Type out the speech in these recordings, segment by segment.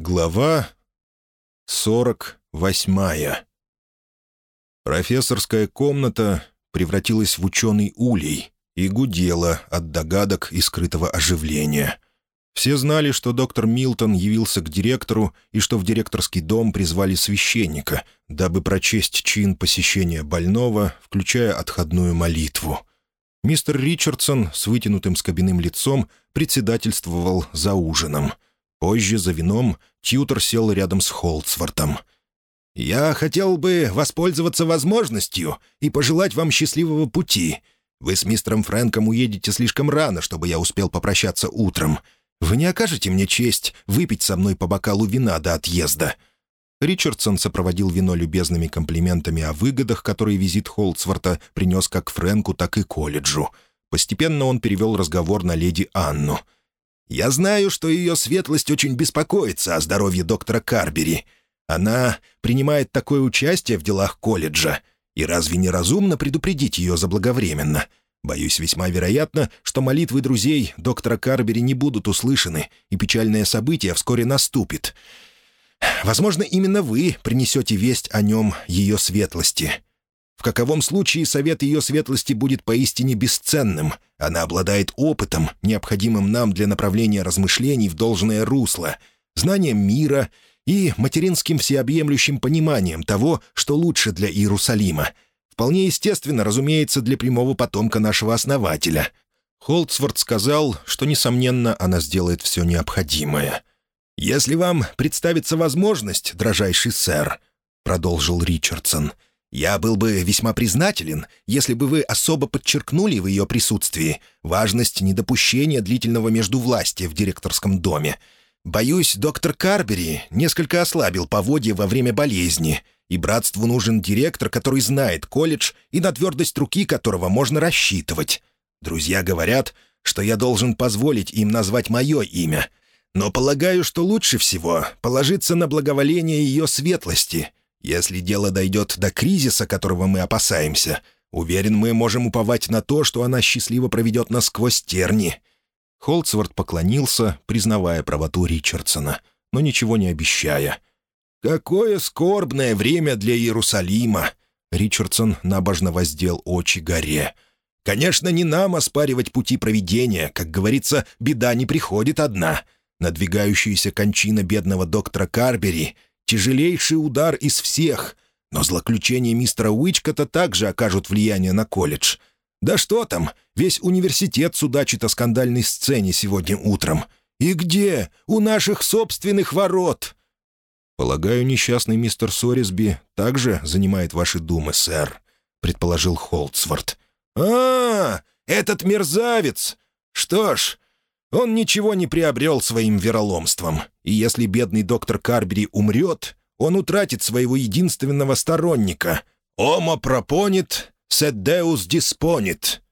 Глава сорок восьмая. Профессорская комната превратилась в ученый улей и гудела от догадок и скрытого оживления. Все знали, что доктор Милтон явился к директору и что в директорский дом призвали священника, дабы прочесть чин посещения больного, включая отходную молитву. Мистер Ричардсон с вытянутым скобяным лицом председательствовал за ужином — Позже, за вином, Тьютор сел рядом с Холцвортом. «Я хотел бы воспользоваться возможностью и пожелать вам счастливого пути. Вы с мистером Фрэнком уедете слишком рано, чтобы я успел попрощаться утром. Вы не окажете мне честь выпить со мной по бокалу вина до отъезда?» Ричардсон сопроводил вино любезными комплиментами о выгодах, которые визит Холцворта принес как Фрэнку, так и колледжу. Постепенно он перевел разговор на леди Анну — я знаю, что ее светлость очень беспокоится о здоровье доктора Карбери. Она принимает такое участие в делах колледжа. И разве не разумно предупредить ее заблаговременно? Боюсь, весьма вероятно, что молитвы друзей доктора Карбери не будут услышаны, и печальное событие вскоре наступит. Возможно, именно вы принесете весть о нем ее светлости. В каковом случае совет ее светлости будет поистине бесценным. Она обладает опытом, необходимым нам для направления размышлений в должное русло, знанием мира и материнским всеобъемлющим пониманием того, что лучше для Иерусалима. Вполне естественно, разумеется, для прямого потомка нашего основателя. Холцворт сказал, что, несомненно, она сделает все необходимое. «Если вам представится возможность, дрожайший сэр», — продолжил Ричардсон, — я был бы весьма признателен, если бы вы особо подчеркнули в ее присутствии важность недопущения длительного междувластия в директорском доме. Боюсь, доктор Карбери несколько ослабил поводья во время болезни, и братству нужен директор, который знает колледж и на твердость руки которого можно рассчитывать. Друзья говорят, что я должен позволить им назвать мое имя, но полагаю, что лучше всего положиться на благоволение ее светлости — если дело дойдет до кризиса, которого мы опасаемся, уверен, мы можем уповать на то, что она счастливо проведет нас сквозь терни». Холцворт поклонился, признавая правоту Ричардсона, но ничего не обещая. «Какое скорбное время для Иерусалима!» Ричардсон набожно воздел очи горе. «Конечно, не нам оспаривать пути проведения. Как говорится, беда не приходит одна. Надвигающаяся кончина бедного доктора Карбери Тяжелейший удар из всех, но злоключения мистера Уичкота также окажут влияние на колледж. Да что там, весь университет судачит о скандальной сцене сегодня утром. И где? У наших собственных ворот!» «Полагаю, несчастный мистер Сорисби также занимает ваши думы, сэр», — предположил Холдсворт. «А, этот мерзавец! Что ж, он ничего не приобрел своим вероломством, и если бедный доктор Карбери умрет, он утратит своего единственного сторонника. «Омо пропонит, сет деус диспонит».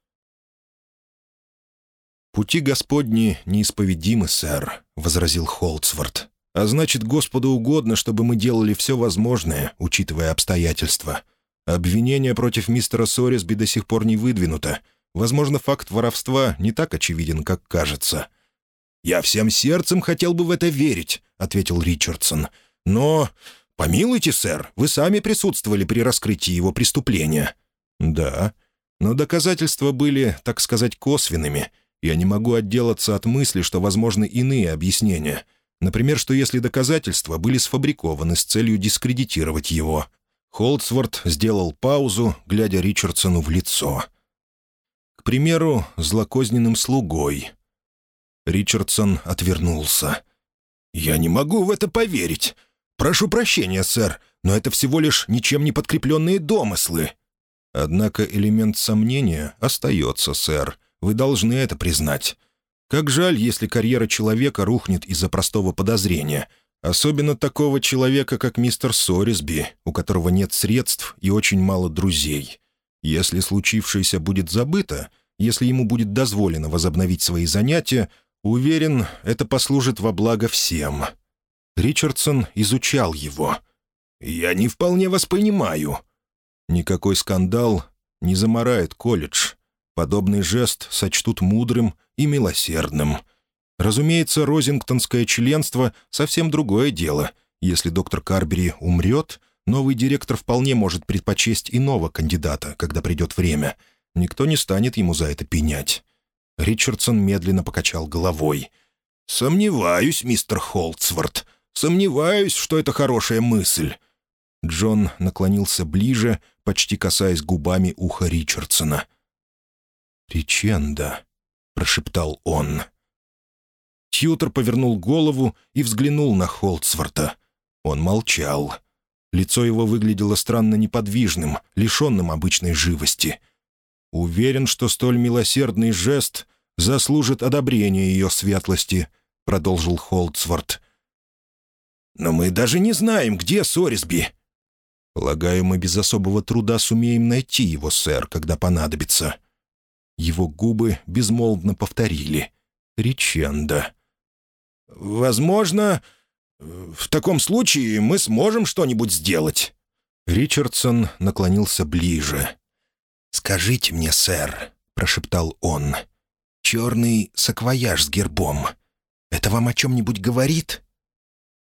«Пути Господни неисповедимы, сэр», — возразил Холдсворт. «А значит, Господу угодно, чтобы мы делали все возможное, учитывая обстоятельства. Обвинение против мистера Сорисби до сих пор не выдвинуто, Возможно, факт воровства не так очевиден, как кажется». «Я всем сердцем хотел бы в это верить», — ответил Ричардсон. «Но, помилуйте, сэр, вы сами присутствовали при раскрытии его преступления». «Да, но доказательства были, так сказать, косвенными. Я не могу отделаться от мысли, что возможны иные объяснения. Например, что если доказательства были сфабрикованы с целью дискредитировать его». Холдсворт сделал паузу, глядя Ричардсону в лицо примеру, злокозненным слугой. Ричардсон отвернулся. «Я не могу в это поверить. Прошу прощения, сэр, но это всего лишь ничем не подкрепленные домыслы». «Однако элемент сомнения остается, сэр. Вы должны это признать. Как жаль, если карьера человека рухнет из-за простого подозрения. Особенно такого человека, как мистер Сорисби, у которого нет средств и очень мало друзей. Если случившееся будет забыто, если ему будет дозволено возобновить свои занятия, уверен, это послужит во благо всем. Ричардсон изучал его. «Я не вполне вас понимаю». Никакой скандал не заморает колледж. Подобный жест сочтут мудрым и милосердным. Разумеется, розингтонское членство — совсем другое дело. Если доктор Карбери умрет, новый директор вполне может предпочесть иного кандидата, когда придет время. Никто не станет ему за это пенять. Ричардсон медленно покачал головой. «Сомневаюсь, мистер Холцворт. Сомневаюсь, что это хорошая мысль». Джон наклонился ближе, почти касаясь губами уха Ричардсона. «Риченда», — прошептал он. Тьютор повернул голову и взглянул на Холцворта. Он молчал. Лицо его выглядело странно неподвижным, лишенным обычной живости. «Уверен, что столь милосердный жест заслужит одобрения ее светлости», — продолжил Холцворт. «Но мы даже не знаем, где Сорисби». «Полагаю, мы без особого труда сумеем найти его, сэр, когда понадобится». Его губы безмолвно повторили. «Реченда». «Возможно, в таком случае мы сможем что-нибудь сделать». Ричардсон наклонился ближе. «Скажите мне, сэр», — прошептал он, — «черный саквояж с гербом. Это вам о чем-нибудь говорит?»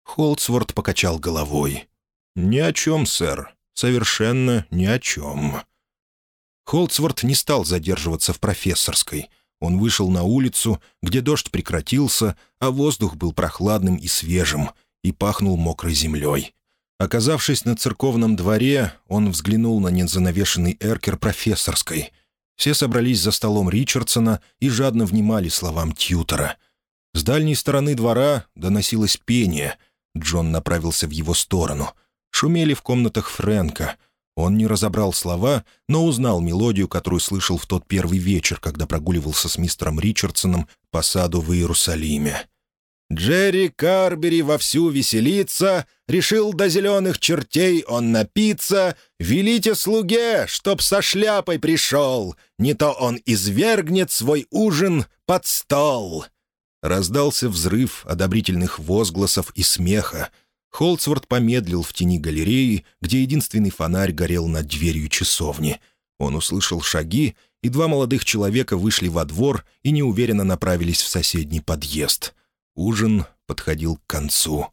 Холдсворт покачал головой. «Ни о чем, сэр. Совершенно ни о чем». Холдсворт не стал задерживаться в профессорской — он вышел на улицу, где дождь прекратился, а воздух был прохладным и свежим, и пахнул мокрой землей. Оказавшись на церковном дворе, он взглянул на незанавешенный эркер профессорской. Все собрались за столом Ричардсона и жадно внимали словам тьютора. С дальней стороны двора доносилось пение. Джон направился в его сторону. Шумели в комнатах Фрэнка — он не разобрал слова, но узнал мелодию, которую слышал в тот первый вечер, когда прогуливался с мистером Ричардсоном по саду в Иерусалиме. «Джерри Карбери вовсю веселится, решил до зеленых чертей он напиться, велите слуге, чтоб со шляпой пришел, не то он извергнет свой ужин под стол». Раздался взрыв одобрительных возгласов и смеха, Холцворт помедлил в тени галереи, где единственный фонарь горел над дверью часовни. Он услышал шаги, и два молодых человека вышли во двор и неуверенно направились в соседний подъезд. Ужин подходил к концу.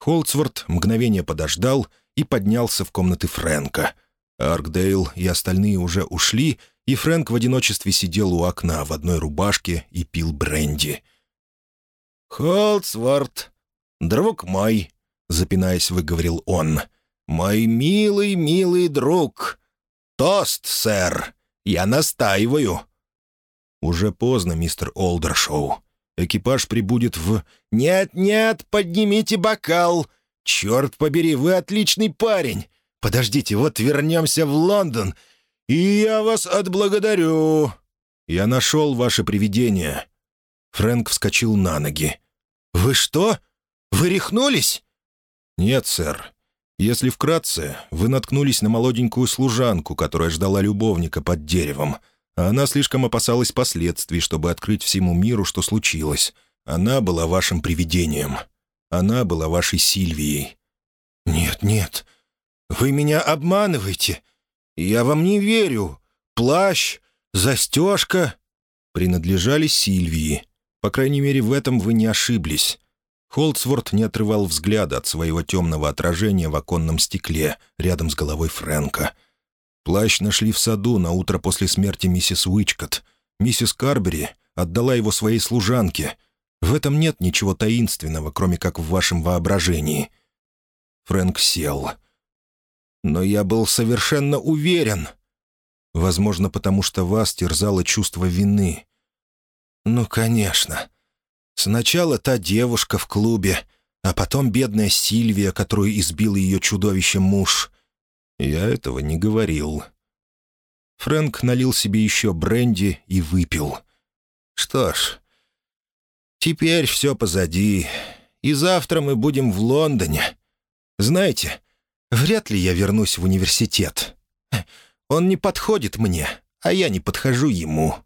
Холцворт мгновение подождал и поднялся в комнаты Фрэнка. Аркдейл и остальные уже ушли, и Фрэнк в одиночестве сидел у окна в одной рубашке и пил бренди. «Холцворт, друг мой», — запинаясь, выговорил он. «Мой милый, милый друг! Тост, сэр! Я настаиваю!» «Уже поздно, мистер Олдершоу. Экипаж прибудет в...» «Нет-нет, поднимите бокал! Черт побери, вы отличный парень! Подождите, вот вернемся в Лондон, и я вас отблагодарю!» «Я нашел ваше привидение». Фрэнк вскочил на ноги. «Вы что? Вы рехнулись?» «Нет, сэр. Если вкратце, вы наткнулись на молоденькую служанку, которая ждала любовника под деревом, а она слишком опасалась последствий, чтобы открыть всему миру, что случилось. Она была вашим привидением. Она была вашей Сильвией». «Нет, нет. Вы меня обманываете. Я вам не верю. Плащ, застежка...» принадлежали Сильвии. По крайней мере, в этом вы не ошиблись. Холдсворт не отрывал взгляда от своего темного отражения в оконном стекле рядом с головой Фрэнка. Плащ нашли в саду на утро после смерти миссис Уичкот. Миссис Карбери отдала его своей служанке. В этом нет ничего таинственного, кроме как в вашем воображении. Фрэнк сел. «Но я был совершенно уверен. Возможно, потому что вас терзало чувство вины». «Ну, конечно. Сначала та девушка в клубе, а потом бедная Сильвия, которую избил ее чудовище муж. Я этого не говорил. Фрэнк налил себе еще бренди и выпил. Что ж, теперь все позади, и завтра мы будем в Лондоне. Знаете, вряд ли я вернусь в университет. Он не подходит мне, а я не подхожу ему.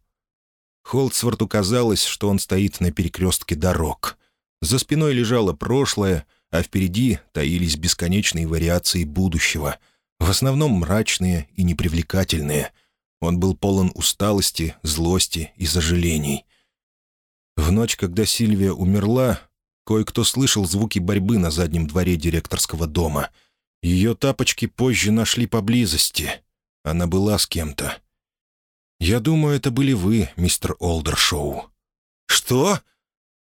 Холдсворту казалось, что он стоит на перекрестке дорог. За спиной лежало прошлое, а впереди таились бесконечные вариации будущего, в основном мрачные и непривлекательные. Он был полон усталости, злости и сожалений. В ночь, когда Сильвия умерла, кое-кто слышал звуки борьбы на заднем дворе директорского дома. Ее тапочки позже нашли поблизости. Она была с кем-то. «Я думаю, это были вы, мистер Олдершоу». «Что?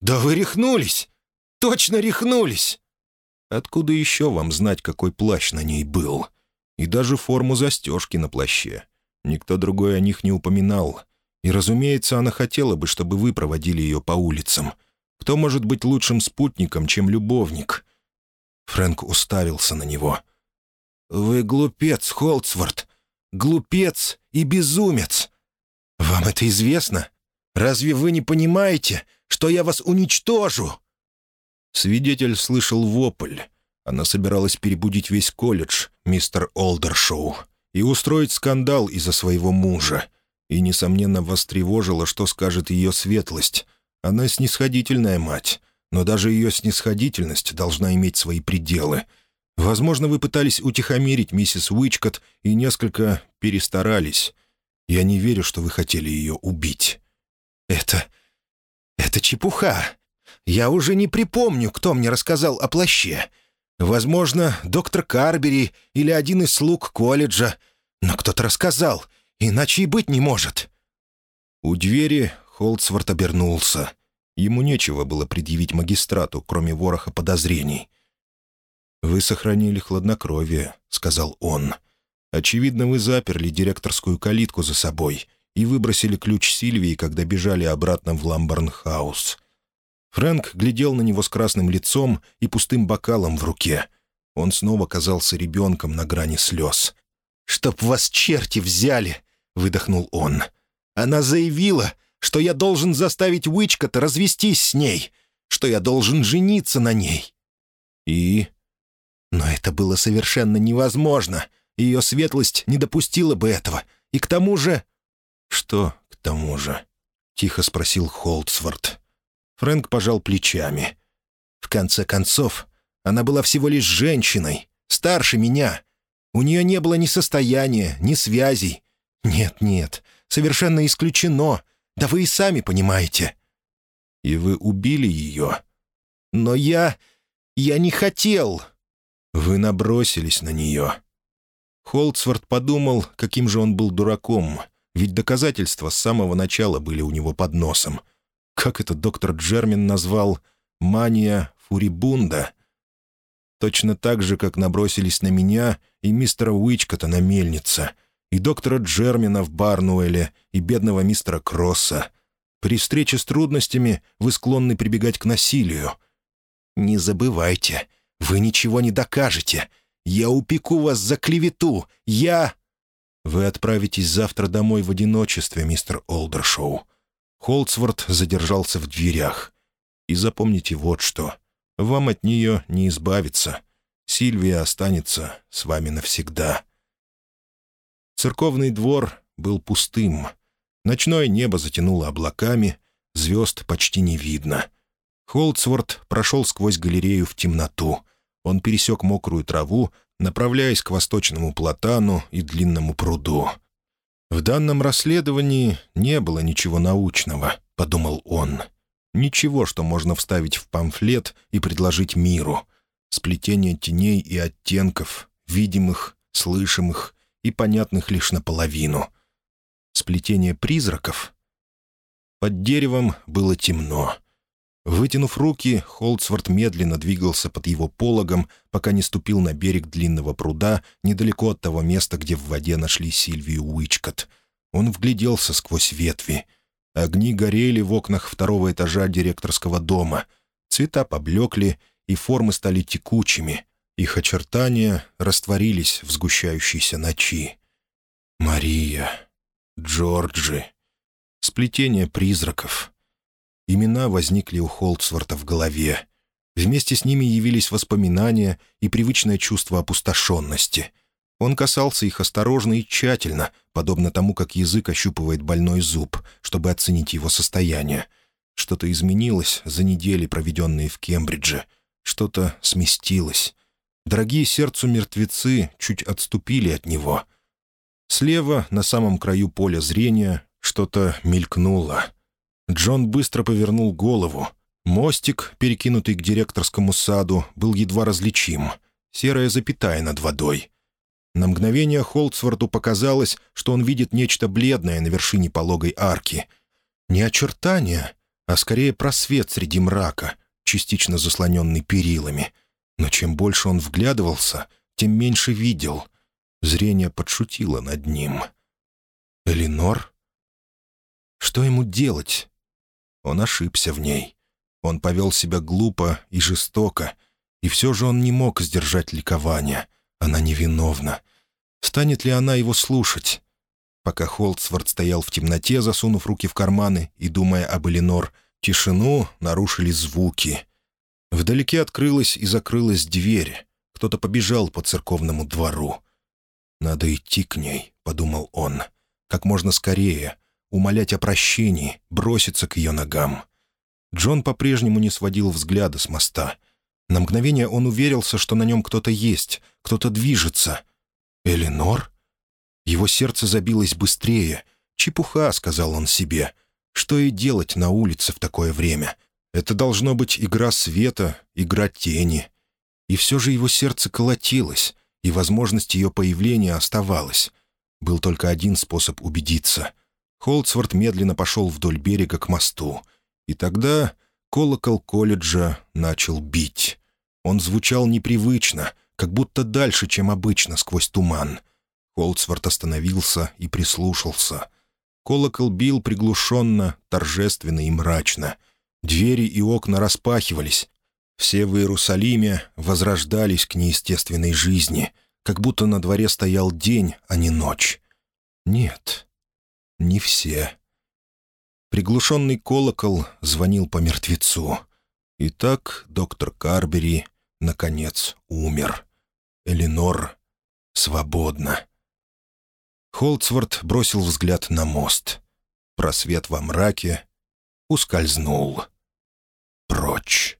Да вы рехнулись! Точно рехнулись!» «Откуда еще вам знать, какой плащ на ней был? И даже форму застежки на плаще. Никто другой о них не упоминал. И, разумеется, она хотела бы, чтобы вы проводили ее по улицам. Кто может быть лучшим спутником, чем любовник?» Фрэнк уставился на него. «Вы глупец, Холцворт! Глупец и безумец! Вам это известно? Разве вы не понимаете, что я вас уничтожу?» Свидетель слышал вопль. Она собиралась перебудить весь колледж, мистер Олдершоу, и устроить скандал из-за своего мужа. И, несомненно, востревожила, что скажет ее светлость. Она снисходительная мать, но даже ее снисходительность должна иметь свои пределы. Возможно, вы пытались утихомирить миссис Уичкот и несколько перестарались. Я не верю, что вы хотели ее убить». «Это... это чепуха. Я уже не припомню, кто мне рассказал о плаще. Возможно, доктор Карбери или один из слуг колледжа. Но кто-то рассказал, иначе и быть не может». У двери Холдсворт обернулся. Ему нечего было предъявить магистрату, кроме вороха подозрений. «Вы сохранили хладнокровие», — сказал он. «Очевидно, вы заперли директорскую калитку за собой и выбросили ключ Сильвии, когда бежали обратно в Ламборнхаус. Фрэнк глядел на него с красным лицом и пустым бокалом в руке. Он снова казался ребенком на грани слез. «Чтоб вас черти взяли!» — выдохнул он. «Она заявила, что я должен заставить Уичкота развестись с ней, что я должен жениться на ней». «И?» «Но это было совершенно невозможно. Ее светлость не допустила бы этого. И к тому же...» «Что к тому же?» — тихо спросил Холдсворт. Фрэнк пожал плечами. «В конце концов, она была всего лишь женщиной, старше меня. У нее не было ни состояния, ни связей. Нет-нет, совершенно исключено. Да вы и сами понимаете». «И вы убили ее?» «Но я... я не хотел». «Вы набросились на нее». Холдсворт подумал, каким же он был дураком, ведь доказательства с самого начала были у него под носом — как это доктор Джермин назвал «мания фурибунда». Точно так же, как набросились на меня и мистера Уичкота на мельнице, и доктора Джермина в Барнуэле, и бедного мистера Кросса. При встрече с трудностями вы склонны прибегать к насилию. «Не забывайте, вы ничего не докажете. Я упеку вас за клевету. Я...» «Вы отправитесь завтра домой в одиночестве, мистер Олдершоу. Холдсворт задержался в дверях. «И запомните вот что. Вам от нее не избавиться. Сильвия останется с вами навсегда». Церковный двор был пустым. Ночное небо затянуло облаками, звезд почти не видно. Холдсворт прошел сквозь галерею в темноту. Он пересек мокрую траву, направляясь к восточному платану и длинному пруду. «В данном расследовании не было ничего научного», — подумал он. «Ничего, что можно вставить в памфлет и предложить миру. Сплетение теней и оттенков, видимых, слышимых и понятных лишь наполовину. Сплетение призраков?» Под деревом было темно. Вытянув руки, Холдсворт медленно двигался под его пологом, пока не ступил на берег длинного пруда, недалеко от того места, где в воде нашли Сильвию Уичкот. Он вгляделся сквозь ветви. Огни горели в окнах второго этажа директорского дома. Цвета поблекли, и формы стали текучими. Их очертания растворились в сгущающейся ночи. Мария, Джорджи, сплетение призраков — Имена возникли у Холдсворта в голове. Вместе с ними явились воспоминания и привычное чувство опустошенности. Он касался их осторожно и тщательно, подобно тому, как язык ощупывает больной зуб, чтобы оценить его состояние. Что-то изменилось за недели, проведенные в Кембридже. Что-то сместилось. Дорогие сердцу мертвецы чуть отступили от него. Слева, на самом краю поля зрения, что-то мелькнуло — Джон быстро повернул голову. Мостик, перекинутый к директорскому саду, был едва различим. Серая запятая над водой. На мгновение Холцворту показалось, что он видит нечто бледное на вершине пологой арки. Не очертания, а скорее просвет среди мрака, частично заслоненный перилами. Но чем больше он вглядывался, тем меньше видел. Зрение подшутило над ним. «Эленор? Что ему делать?» Он ошибся в ней. Он повел себя глупо и жестоко, и все же он не мог сдержать ликования. Она невиновна. Станет ли она его слушать? Пока Холдсворт стоял в темноте, засунув руки в карманы и думая об Эленор, тишину нарушили звуки. Вдалеке открылась и закрылась дверь. Кто-то побежал по церковному двору. «Надо идти к ней», — подумал он. «Как можно скорее. Умолять о прощении, броситься к ее ногам». Джон по-прежнему не сводил взгляда с моста. На мгновение он уверился, что на нем кто-то есть, кто-то движется. «Эленор?» Его сердце забилось быстрее. «Чепуха», — сказал он себе. «Что и делать на улице в такое время? Это должно быть игра света, игра тени». И все же его сердце колотилось, и возможность ее появления оставалась. Был только один способ убедиться. Холдсворт медленно пошел вдоль берега к мосту. И тогда колокол колледжа начал бить. Он звучал непривычно, как будто дальше, чем обычно, сквозь туман. Холдсворт остановился и прислушался. Колокол бил приглушенно, торжественно и мрачно. Двери и окна распахивались. Все в Иерусалиме возрождались к неестественной жизни, как будто на дворе стоял день, а не ночь. Нет, не все. Приглушенный колокол звонил по мертвецу. И так доктор Карбери, наконец, умер. Эленор свободна. Холцворт бросил взгляд на мост. Просвет во мраке ускользнул прочь.